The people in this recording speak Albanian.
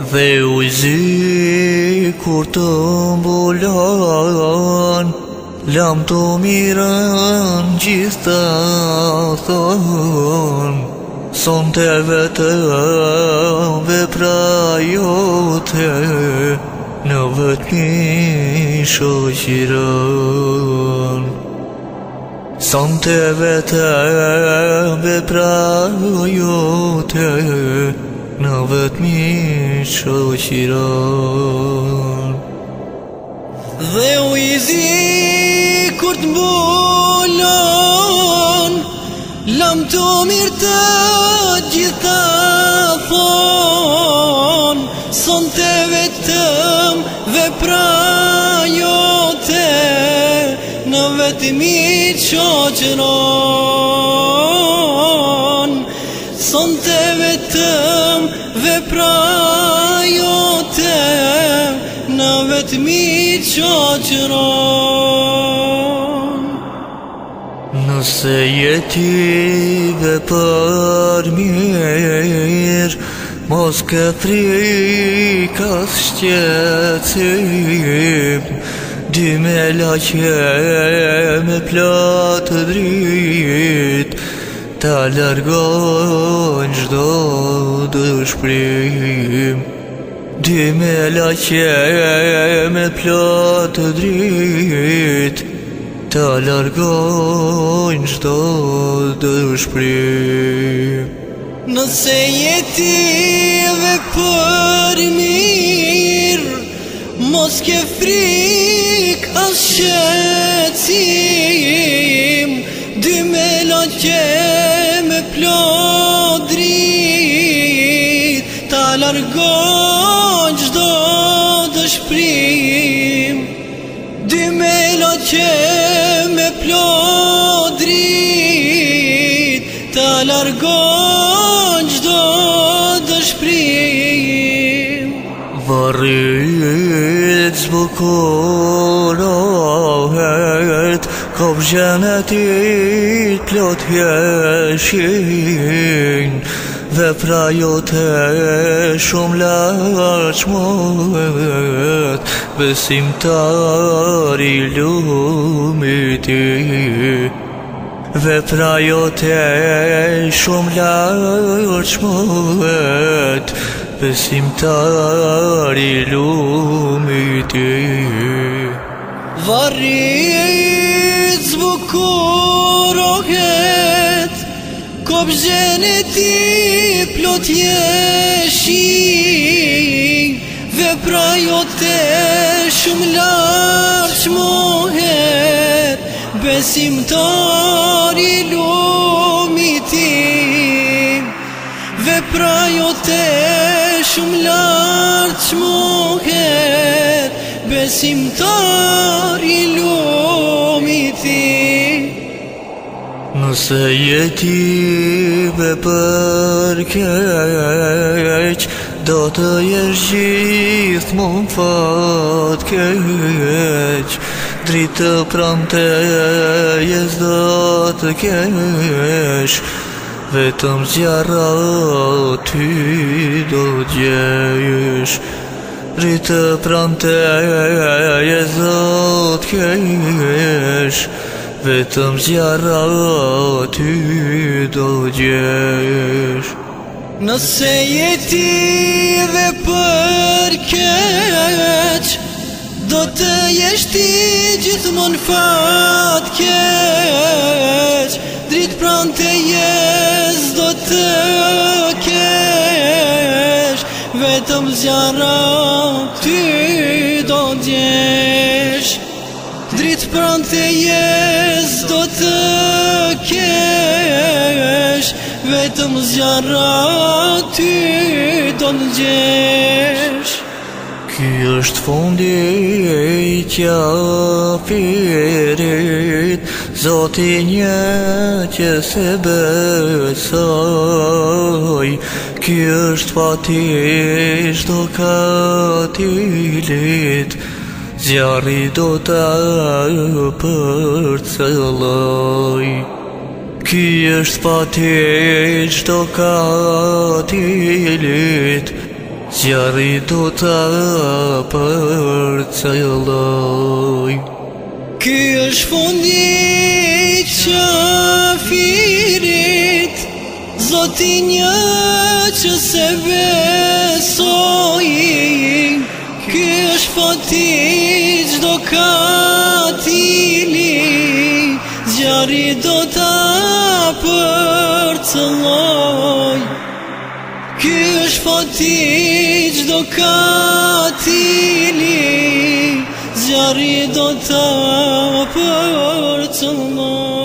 Dhe u zi kur të mbulan Lam të miran gjithë të thon Son të vetëm vepra jote Në vetëmi shoqiron Son të vetëm vepra jote në vetëmi shoqiron Dhe u i zi kur të mbulon Lam të mirë të gjitha thon Son të vetëm dhe pra jote Në vetëmi shoqiron vetmi qoqëron Nëse jeti dhe për mirë Mos ke frika shqecim Di me laqe me platë drit Ta lërgojnë gjdo dëshprim Nëse Dime la që me platë drit Ta largojnë qdo dë shpri Nëse jeti dhe për mirë Mos ke frik asë qëtësim Dime la që me platë drit Këtë plotë dritë, të largonjë gjdo dë shprimë Vëritë zbukurohet, ka përgjenetit plotë vepra jote shumë lachmët Besimtar i lumit i Vepra jote shumë lachmët Besimtar i lumit i Varit zbukur o okay. Qop e ti plot jeshi Dhe pra jo te shumë lartë që mohet Besim të rilomi Dhe pra jo te shumë lartë që Besim të Nëse jeti me përkeq Do të jesh gjithë më më fatë keq Dritë të pranë të jesh do të keq Vetëm zjarra ty do gjesh Rritë të pranë të jesh do të keq vetëm zjarra ty do gjesh Nëse jeti dhe për keq Do të jeshti gjithë mon fat keq Dritë pran jes do të kesh Vetëm zjarra ty do gjesh Dritë pran të jes të më zjarë do në gjesh Ky është fundi e i tja firit Zoti një që se besoj Ky është fatisht do ka tilit Zjarë i do të përcëlloj Ky është pati të do ka të do të apër të e është fundi që firit Zoti një që se besoj Ky është pati të do ka të do të apër për të loj Ky është fati qdo ka tili Zjarri do të për të loj